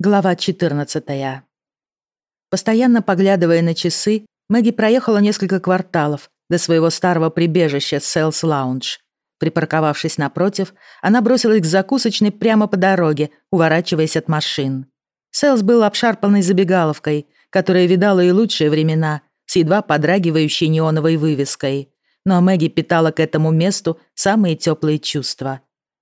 Глава 14. Постоянно поглядывая на часы, Мэгги проехала несколько кварталов до своего старого прибежища Селс Лаунж. Припарковавшись напротив, она бросилась к закусочной прямо по дороге, уворачиваясь от машин. Селс был обшарпанной забегаловкой, которая видала и лучшие времена, с едва подрагивающей неоновой вывеской. Но Мэгги питала к этому месту самые теплые чувства.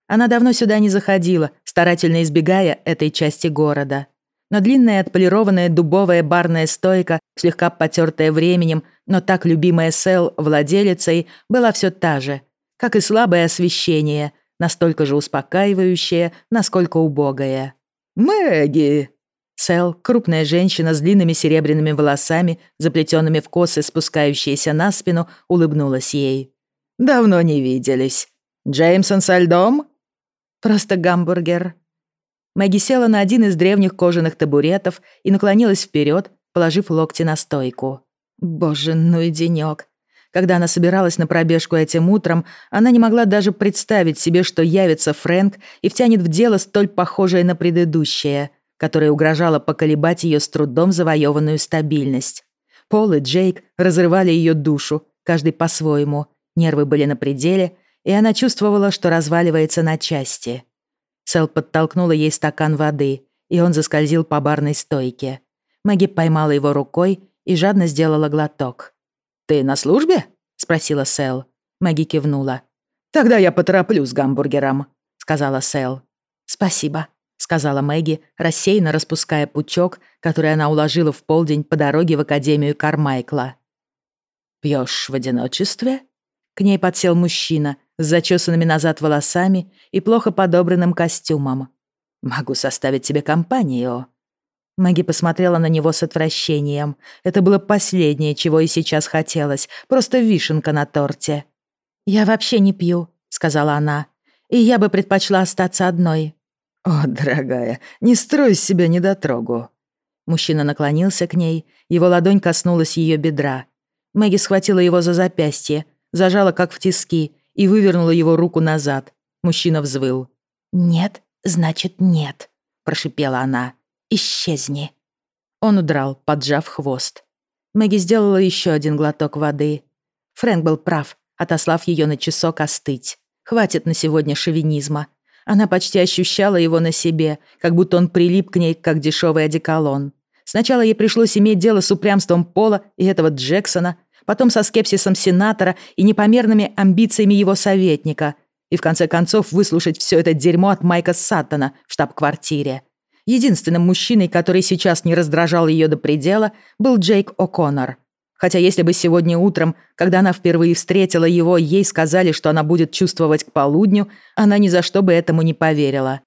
Она давно сюда не заходила, старательно избегая этой части города. Но длинная отполированная дубовая барная стойка, слегка потертая временем, но так любимая Сэл владелицей, была все та же, как и слабое освещение, настолько же успокаивающее, насколько убогое. «Мэгги!» Сэл, крупная женщина с длинными серебряными волосами, заплетенными в косы, спускающиеся на спину, улыбнулась ей. «Давно не виделись. Джеймсон со льдом?» Просто гамбургер». Мэгги села на один из древних кожаных табуретов и наклонилась вперед, положив локти на стойку. Боже, ну и денёк. Когда она собиралась на пробежку этим утром, она не могла даже представить себе, что явится Фрэнк и втянет в дело столь похожее на предыдущее, которое угрожало поколебать ее с трудом завоеванную стабильность. Пол и Джейк разрывали ее душу, каждый по-своему. Нервы были на пределе, и она чувствовала, что разваливается на части. Сэл подтолкнула ей стакан воды, и он заскользил по барной стойке. Мэгги поймала его рукой и жадно сделала глоток. «Ты на службе?» — спросила Сэл. Мэгги кивнула. «Тогда я потороплю с гамбургером», — сказала Сэл. «Спасибо», — сказала Мэгги, рассеянно распуская пучок, который она уложила в полдень по дороге в Академию Кармайкла. «Пьёшь в одиночестве?» К ней подсел мужчина с зачесанными назад волосами и плохо подобранным костюмом. «Могу составить тебе компанию». Мэгги посмотрела на него с отвращением. Это было последнее, чего и сейчас хотелось. Просто вишенка на торте. «Я вообще не пью», — сказала она. «И я бы предпочла остаться одной». «О, дорогая, не строй из себя недотрогу». Мужчина наклонился к ней, его ладонь коснулась ее бедра. Мэгги схватила его за запястье, зажала как в тиски и вывернула его руку назад. Мужчина взвыл. «Нет, значит нет», — прошипела она. «Исчезни». Он удрал, поджав хвост. Мэгги сделала еще один глоток воды. Фрэнк был прав, отослав ее на часок остыть. Хватит на сегодня шовинизма. Она почти ощущала его на себе, как будто он прилип к ней, как дешевый одеколон. Сначала ей пришлось иметь дело с упрямством Пола и этого Джексона, потом со скепсисом сенатора и непомерными амбициями его советника, и в конце концов выслушать все это дерьмо от Майка Саттона в штаб-квартире. Единственным мужчиной, который сейчас не раздражал ее до предела, был Джейк О'Коннор. Хотя если бы сегодня утром, когда она впервые встретила его, ей сказали, что она будет чувствовать к полудню, она ни за что бы этому не поверила.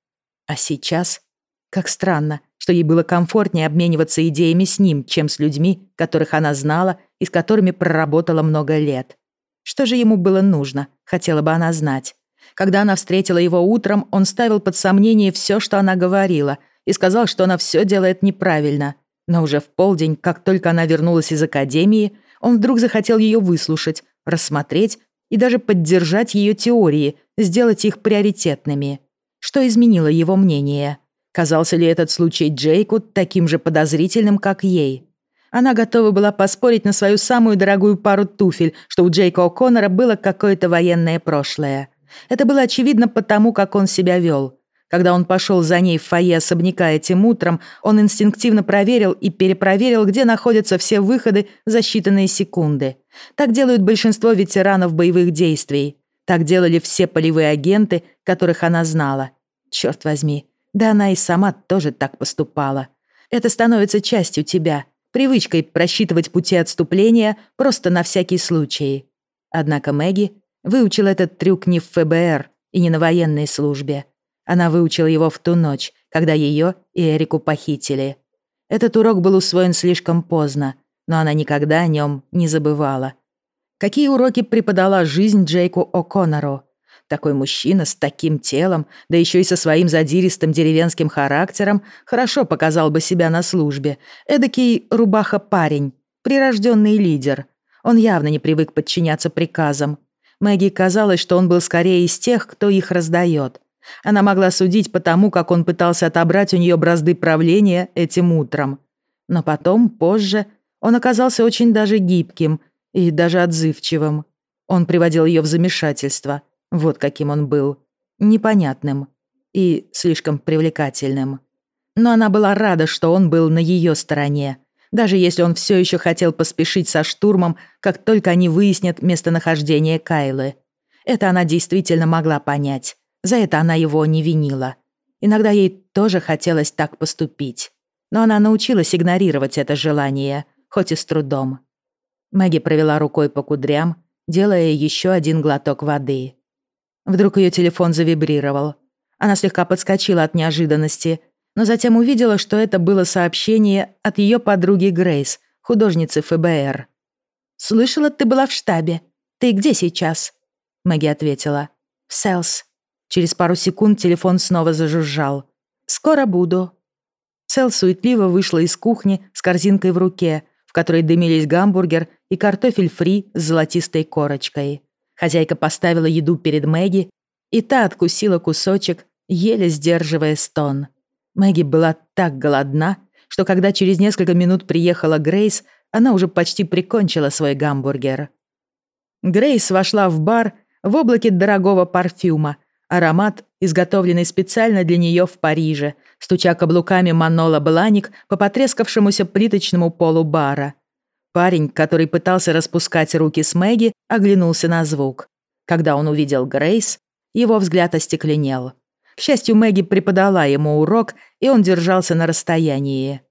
А сейчас? Как странно, что ей было комфортнее обмениваться идеями с ним, чем с людьми, которых она знала и с которыми проработала много лет. Что же ему было нужно, хотела бы она знать. Когда она встретила его утром, он ставил под сомнение все, что она говорила, и сказал, что она все делает неправильно. Но уже в полдень, как только она вернулась из академии, он вдруг захотел ее выслушать, рассмотреть и даже поддержать ее теории, сделать их приоритетными. Что изменило его мнение? Казался ли этот случай Джейку таким же подозрительным, как ей? Она готова была поспорить на свою самую дорогую пару туфель, что у Джейка О'Коннора было какое-то военное прошлое. Это было очевидно потому, как он себя вел. Когда он пошел за ней в фойе особняка этим утром, он инстинктивно проверил и перепроверил, где находятся все выходы за считанные секунды. Так делают большинство ветеранов боевых действий. Так делали все полевые агенты, которых она знала. Черт возьми, да она и сама тоже так поступала. Это становится частью тебя, привычкой просчитывать пути отступления просто на всякий случай. Однако Мэгги выучила этот трюк не в ФБР и не на военной службе. Она выучила его в ту ночь, когда ее и Эрику похитили. Этот урок был усвоен слишком поздно, но она никогда о нем не забывала. Какие уроки преподала жизнь Джейку О'Коннору? Такой мужчина с таким телом, да еще и со своим задиристым деревенским характером, хорошо показал бы себя на службе. Эдакий рубаха-парень, прирожденный лидер. Он явно не привык подчиняться приказам. Мэгги казалось, что он был скорее из тех, кто их раздает. Она могла судить по тому, как он пытался отобрать у нее бразды правления этим утром. Но потом, позже, он оказался очень даже гибким и даже отзывчивым. Он приводил ее в замешательство. Вот каким он был. Непонятным и слишком привлекательным. Но она была рада, что он был на ее стороне, даже если он все еще хотел поспешить со штурмом, как только они выяснят местонахождение Кайлы. Это она действительно могла понять. За это она его не винила. Иногда ей тоже хотелось так поступить. Но она научилась игнорировать это желание, хоть и с трудом. Мэгги провела рукой по кудрям, делая еще один глоток воды. Вдруг ее телефон завибрировал. Она слегка подскочила от неожиданности, но затем увидела, что это было сообщение от ее подруги Грейс, художницы ФБР. «Слышала, ты была в штабе. Ты где сейчас?» Мэгги ответила. «В Селс». Через пару секунд телефон снова зажужжал. «Скоро буду». Сел суетливо вышла из кухни с корзинкой в руке, в которой дымились гамбургер и картофель фри с золотистой корочкой. Хозяйка поставила еду перед Мэгги, и та откусила кусочек, еле сдерживая стон. Мэгги была так голодна, что когда через несколько минут приехала Грейс, она уже почти прикончила свой гамбургер. Грейс вошла в бар в облаке дорогого парфюма, аромат, изготовленный специально для нее в Париже, стуча каблуками Манола Бланик по потрескавшемуся плиточному полу бара. Парень, который пытался распускать руки с Мэгги, оглянулся на звук. Когда он увидел Грейс, его взгляд остекленел. К счастью, Мэгги преподала ему урок, и он держался на расстоянии.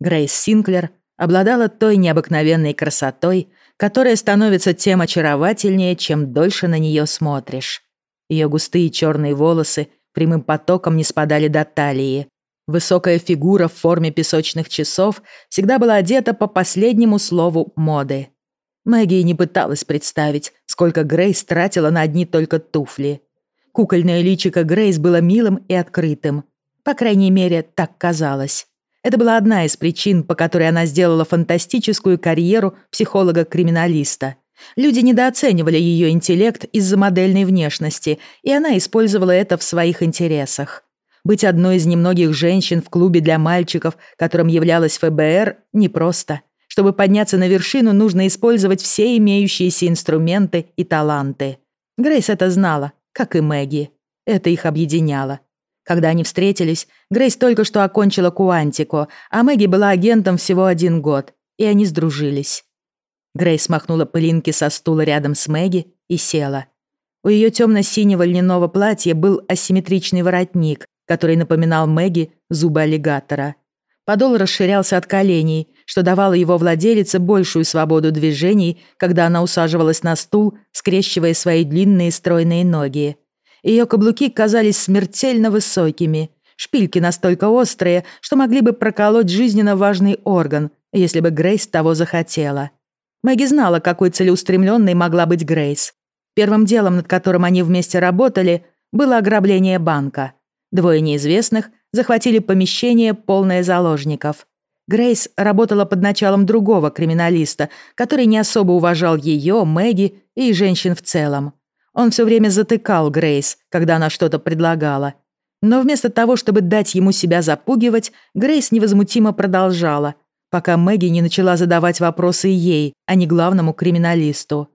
Грейс Синклер обладала той необыкновенной красотой, которая становится тем очаровательнее, чем дольше на нее смотришь. Ее густые черные волосы прямым потоком не спадали до талии. Высокая фигура в форме песочных часов всегда была одета по последнему слову моды. Мэгги не пыталась представить, сколько Грейс тратила на одни только туфли. Кукольное личико Грейс было милым и открытым. По крайней мере, так казалось. Это была одна из причин, по которой она сделала фантастическую карьеру психолога-криминалиста. Люди недооценивали ее интеллект из-за модельной внешности, и она использовала это в своих интересах. Быть одной из немногих женщин в клубе для мальчиков, которым являлась ФБР, непросто. Чтобы подняться на вершину, нужно использовать все имеющиеся инструменты и таланты. Грейс это знала, как и Мэгги. Это их объединяло. Когда они встретились, Грейс только что окончила Куантико, а Мэгги была агентом всего один год, и они сдружились. Грейс махнула пылинки со стула рядом с Мэгги и села. У ее темно-синего льняного платья был асимметричный воротник, который напоминал Мэгги зубы аллигатора. Подол расширялся от коленей, что давало его владелице большую свободу движений, когда она усаживалась на стул, скрещивая свои длинные стройные ноги. Ее каблуки казались смертельно высокими, шпильки настолько острые, что могли бы проколоть жизненно важный орган, если бы Грейс того захотела. Мэгги знала, какой целеустремленной могла быть Грейс. Первым делом, над которым они вместе работали, было ограбление банка. Двое неизвестных – захватили помещение, полное заложников. Грейс работала под началом другого криминалиста, который не особо уважал ее, Мэгги и женщин в целом. Он все время затыкал Грейс, когда она что-то предлагала. Но вместо того, чтобы дать ему себя запугивать, Грейс невозмутимо продолжала, пока Мэгги не начала задавать вопросы ей, а не главному криминалисту.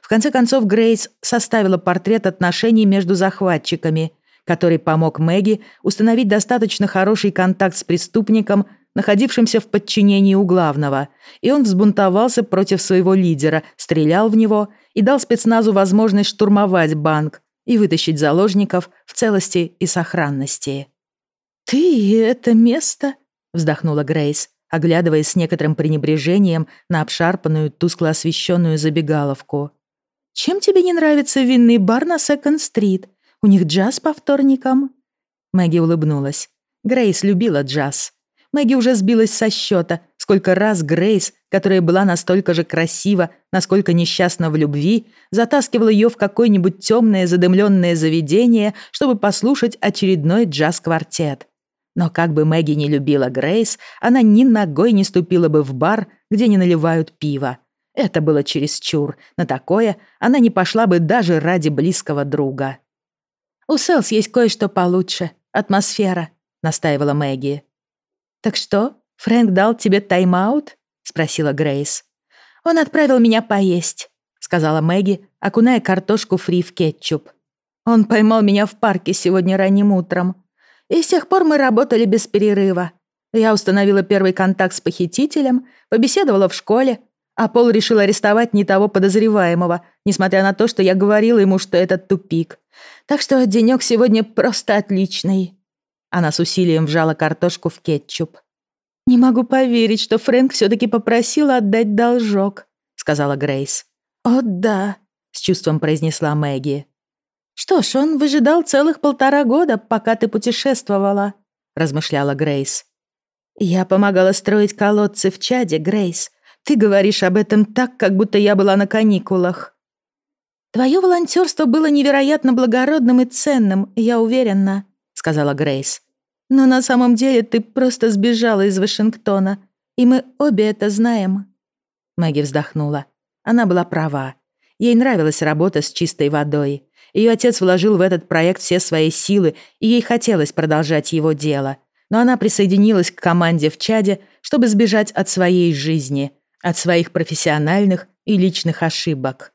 В конце концов, Грейс составила портрет отношений между захватчиками – который помог Мэгги установить достаточно хороший контакт с преступником, находившимся в подчинении у главного, и он взбунтовался против своего лидера, стрелял в него и дал спецназу возможность штурмовать банк и вытащить заложников в целости и сохранности. «Ты это место?» — вздохнула Грейс, оглядываясь с некоторым пренебрежением на обшарпанную, тускло освещенную забегаловку. «Чем тебе не нравится винный бар на Секонд-стрит? У них джаз по вторникам?» Мэгги улыбнулась. Грейс любила джаз. Мэгги уже сбилась со счета, сколько раз Грейс, которая была настолько же красива, насколько несчастна в любви, затаскивала ее в какое-нибудь темное задымленное заведение, чтобы послушать очередной джаз-квартет. Но как бы Мэгги не любила Грейс, она ни ногой не ступила бы в бар, где не наливают пиво. Это было чересчур. На такое она не пошла бы даже ради близкого друга. У Селс есть кое-что получше. Атмосфера», — настаивала Мэгги. «Так что, Фрэнк дал тебе тайм-аут?» — спросила Грейс. «Он отправил меня поесть», — сказала Мэгги, окуная картошку фри в кетчуп. «Он поймал меня в парке сегодня ранним утром. И с тех пор мы работали без перерыва. Я установила первый контакт с похитителем, побеседовала в школе, а Пол решил арестовать не того подозреваемого, несмотря на то, что я говорила ему, что это тупик. Так что денёк сегодня просто отличный». Она с усилием вжала картошку в кетчуп. «Не могу поверить, что Фрэнк всё-таки попросил отдать должок», — сказала Грейс. «О, да», — с чувством произнесла Мэгги. «Что ж, он выжидал целых полтора года, пока ты путешествовала», — размышляла Грейс. «Я помогала строить колодцы в чаде, Грейс. Ты говоришь об этом так, как будто я была на каникулах». «Твое волонтерство было невероятно благородным и ценным, я уверена», — сказала Грейс. «Но на самом деле ты просто сбежала из Вашингтона, и мы обе это знаем». Мэгги вздохнула. Она была права. Ей нравилась работа с чистой водой. Ее отец вложил в этот проект все свои силы, и ей хотелось продолжать его дело. Но она присоединилась к команде в Чаде, чтобы сбежать от своей жизни, от своих профессиональных и личных ошибок.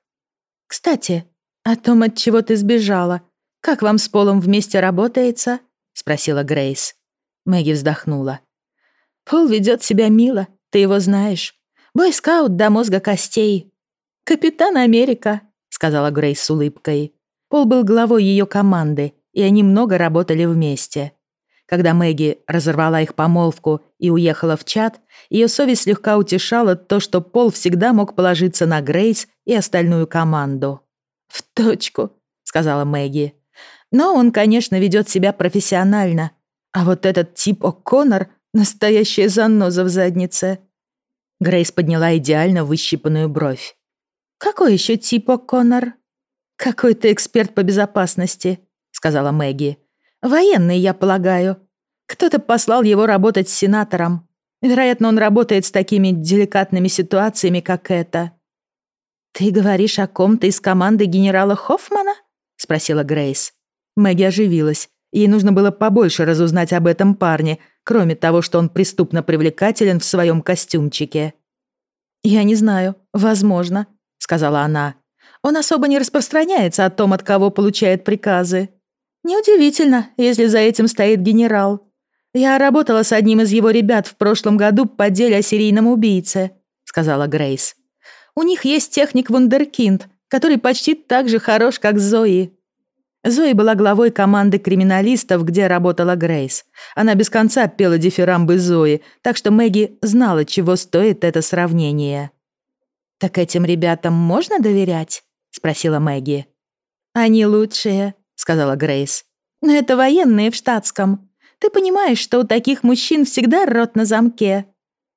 «Кстати, о том, от чего ты сбежала. Как вам с Полом вместе работается?» — спросила Грейс. Мэгги вздохнула. «Пол ведет себя мило, ты его знаешь. Бойскаут до мозга костей. Капитан Америка», — сказала Грейс с улыбкой. Пол был главой ее команды, и они много работали вместе. Когда Мэгги разорвала их помолвку и уехала в чат, ее совесть слегка утешала то, что Пол всегда мог положиться на Грейс и остальную команду. «В точку», — сказала Мэгги. «Но он, конечно, ведет себя профессионально. А вот этот тип О'Коннор — настоящая заноза в заднице». Грейс подняла идеально выщипанную бровь. «Какой еще тип О'Коннор?» «Какой-то эксперт по безопасности», — сказала Мэгги. Военный, я полагаю. Кто-то послал его работать с сенатором. Вероятно, он работает с такими деликатными ситуациями, как эта. «Ты говоришь о ком-то из команды генерала Хоффмана?» — спросила Грейс. Мэгги оживилась. Ей нужно было побольше разузнать об этом парне, кроме того, что он преступно привлекателен в своем костюмчике. «Я не знаю. Возможно», — сказала она. «Он особо не распространяется о том, от кого получает приказы». Неудивительно, если за этим стоит генерал. Я работала с одним из его ребят в прошлом году по деле о серийном убийце, сказала Грейс. У них есть техник Вундеркинд, который почти так же хорош, как Зои. Зои была главой команды криминалистов, где работала Грейс. Она без конца пела дифирамбы Зои, так что Мэгги знала, чего стоит это сравнение. «Так этим ребятам можно доверять?» — спросила Мэгги. «Они лучшие», сказала Грейс. «Но это военные в штатском. Ты понимаешь, что у таких мужчин всегда рот на замке».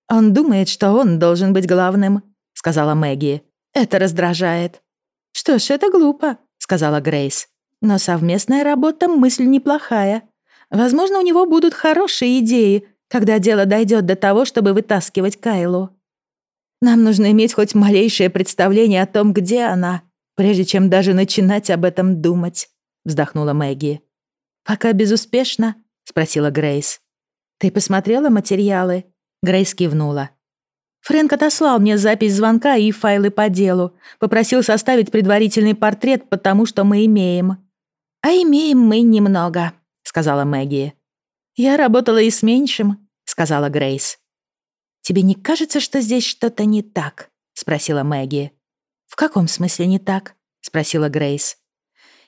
«Он думает, что он должен быть главным», — сказала Мэгги. «Это раздражает». «Что ж, это глупо», — сказала Грейс. «Но совместная работа — мысль неплохая. Возможно, у него будут хорошие идеи, когда дело дойдет до того, чтобы вытаскивать Кайлу. Нам нужно иметь хоть малейшее представление о том, где она, прежде чем даже начинать об этом думать» вздохнула Мэгги. «Пока безуспешно?» — спросила Грейс. «Ты посмотрела материалы?» Грейс кивнула. Фрэнк отослал мне запись звонка и файлы по делу. Попросил составить предварительный портрет, потому что мы имеем. «А имеем мы немного», — сказала Мэгги. «Я работала и с меньшим», — сказала Грейс. «Тебе не кажется, что здесь что-то не так?» — спросила Мэгги. «В каком смысле не так?» — спросила Грейс.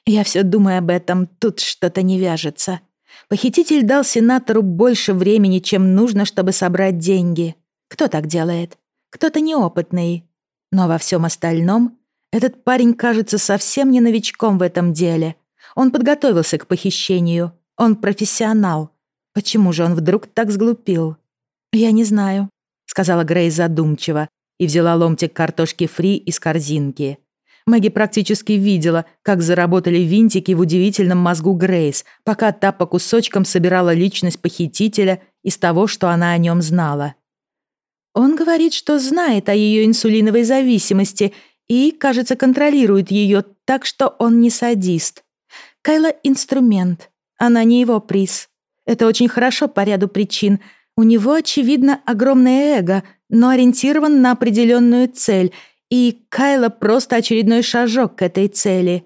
Я все думаю об этом, тут что-то не вяжется. Похититель дал сенатору больше времени, чем нужно, чтобы собрать деньги. Кто так делает? Кто-то неопытный. Но во всем остальном этот парень кажется совсем не новичком в этом деле. Он подготовился к похищению. Он профессионал. Почему же он вдруг так сглупил? Я не знаю, сказала Грейс задумчиво и взяла ломтик картошки фри из корзинки. Мэгги практически видела, как заработали винтики в удивительном мозгу Грейс, пока та по кусочкам собирала личность похитителя из того, что она о нем знала. Он говорит, что знает о ее инсулиновой зависимости и, кажется, контролирует ее так, что он не садист. Кайла — инструмент. Она не его приз. Это очень хорошо по ряду причин. У него, очевидно, огромное эго, но ориентирован на определенную цель, и Кайла просто очередной шажок к этой цели.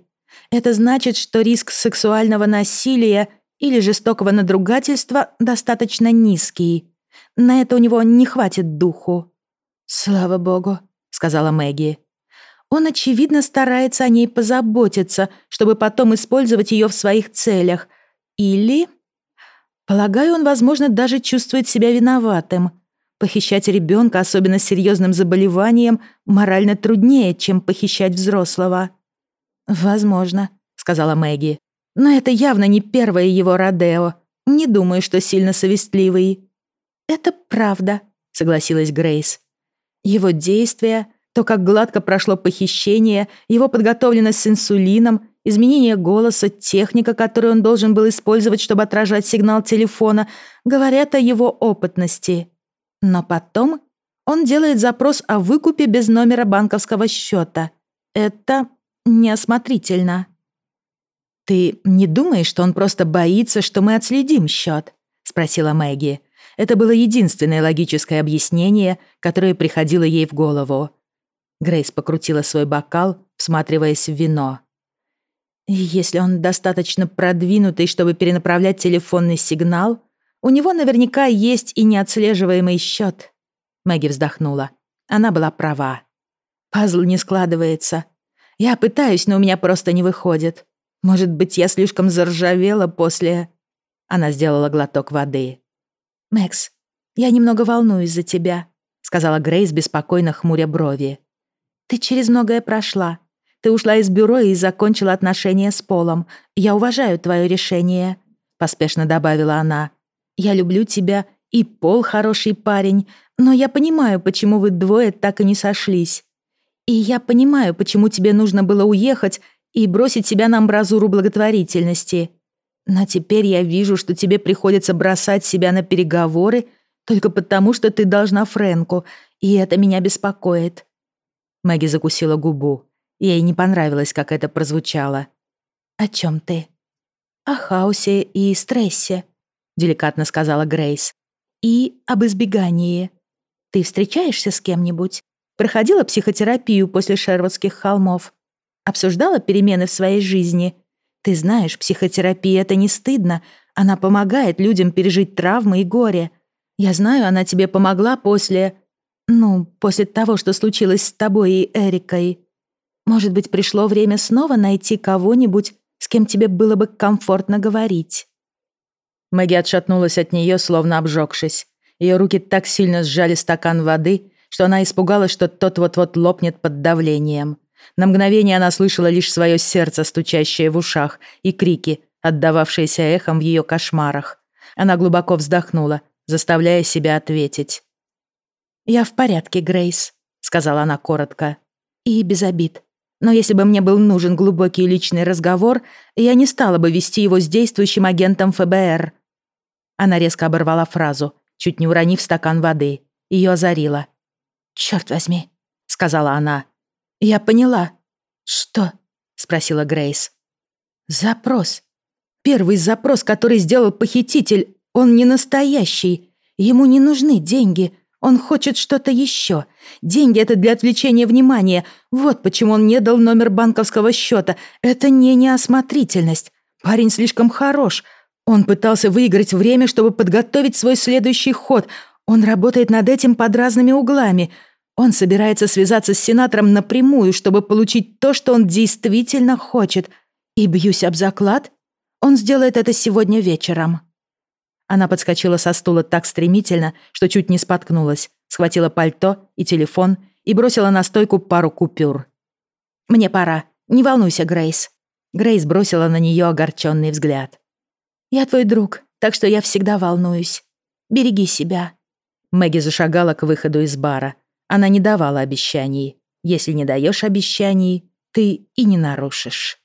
Это значит, что риск сексуального насилия или жестокого надругательства достаточно низкий. На это у него не хватит духу. «Слава богу», — сказала Мэгги. Он, очевидно, старается о ней позаботиться, чтобы потом использовать ее в своих целях. Или... Полагаю, он, возможно, даже чувствует себя виноватым. Похищать ребенка, особенно с серьезным заболеванием, морально труднее, чем похищать взрослого. «Возможно», — сказала Мэгги. «Но это явно не первое его Родео. Не думаю, что сильно совестливый». «Это правда», — согласилась Грейс. Его действия, то, как гладко прошло похищение, его подготовленность с инсулином, изменение голоса, техника, которую он должен был использовать, чтобы отражать сигнал телефона, говорят о его опытности. Но потом он делает запрос о выкупе без номера банковского счета. Это неосмотрительно. «Ты не думаешь, что он просто боится, что мы отследим счет?» — спросила Мэгги. Это было единственное логическое объяснение, которое приходило ей в голову. Грейс покрутила свой бокал, всматриваясь в вино. «Если он достаточно продвинутый, чтобы перенаправлять телефонный сигнал, у него наверняка есть и неотслеживаемый счет. Мэгги вздохнула. Она была права. Пазл не складывается. Я пытаюсь, но у меня просто не выходит. Может быть, я слишком заржавела после... Она сделала глоток воды. «Мэкс, я немного волнуюсь за тебя», — сказала Грейс, беспокойно хмуря брови. «Ты через многое прошла. Ты ушла из бюро и закончила отношения с Полом. Я уважаю твое решение», — поспешно добавила она. «Я люблю тебя, и Пол хороший парень, но я понимаю, почему вы двое так и не сошлись. И я понимаю, почему тебе нужно было уехать и бросить себя на амбразуру благотворительности. Но теперь я вижу, что тебе приходится бросать себя на переговоры только потому, что ты должна Фрэнку, и это меня беспокоит». Мэгги закусила губу. Ей не понравилось, как это прозвучало. «О чем ты?» «О хаосе и стрессе», — деликатно сказала Грейс. «И об избегании. Ты встречаешься с кем-нибудь? Проходила психотерапию после Шервудских холмов? Обсуждала перемены в своей жизни? Ты знаешь, психотерапия — это не стыдно. Она помогает людям пережить травмы и горе. Я знаю, она тебе помогла после... Ну, после того, что случилось с тобой и Эрикой. Может быть, пришло время снова найти кого-нибудь, с кем тебе было бы комфортно говорить?» Мэгги отшатнулась от нее, словно обжегшись. Ее руки так сильно сжали стакан воды, что она испугалась, что тот вот-вот лопнет под давлением. На мгновение она слышала лишь свое сердце, стучащее в ушах, и крики, отдававшиеся эхом в ее кошмарах. Она глубоко вздохнула, заставляя себя ответить. «Я в порядке, Грейс», — сказала она коротко. «И без обид. Но если бы мне был нужен глубокий личный разговор, я не стала бы вести его с действующим агентом ФБР». Она резко оборвала фразу, чуть не уронив стакан воды. Ее озарило. «Чёрт возьми», — сказала она. «Я поняла». «Что?» — спросила Грейс. «Запрос. Первый запрос, который сделал похититель, он не настоящий. Ему не нужны деньги. Он хочет что-то еще. Деньги — это для отвлечения внимания. Вот почему он не дал номер банковского счета. Это не неосмотрительность. Парень слишком хорош. Он пытался выиграть время, чтобы подготовить свой следующий ход. Он работает над этим под разными углами. Он собирается связаться с сенатором напрямую, чтобы получить то, что он действительно хочет. И бьюсь об заклад, он сделает это сегодня вечером. Она подскочила со стула так стремительно, что чуть не споткнулась, схватила пальто и телефон и бросила на стойку пару купюр. «Мне пора. Не волнуйся, Грейс». Грейс бросила на нее огорченный взгляд. «Я твой друг, так что я всегда волнуюсь. Береги себя». Мэгги зашагала к выходу из бара, она не давала обещаний. Если не даешь обещаний, ты и не нарушишь.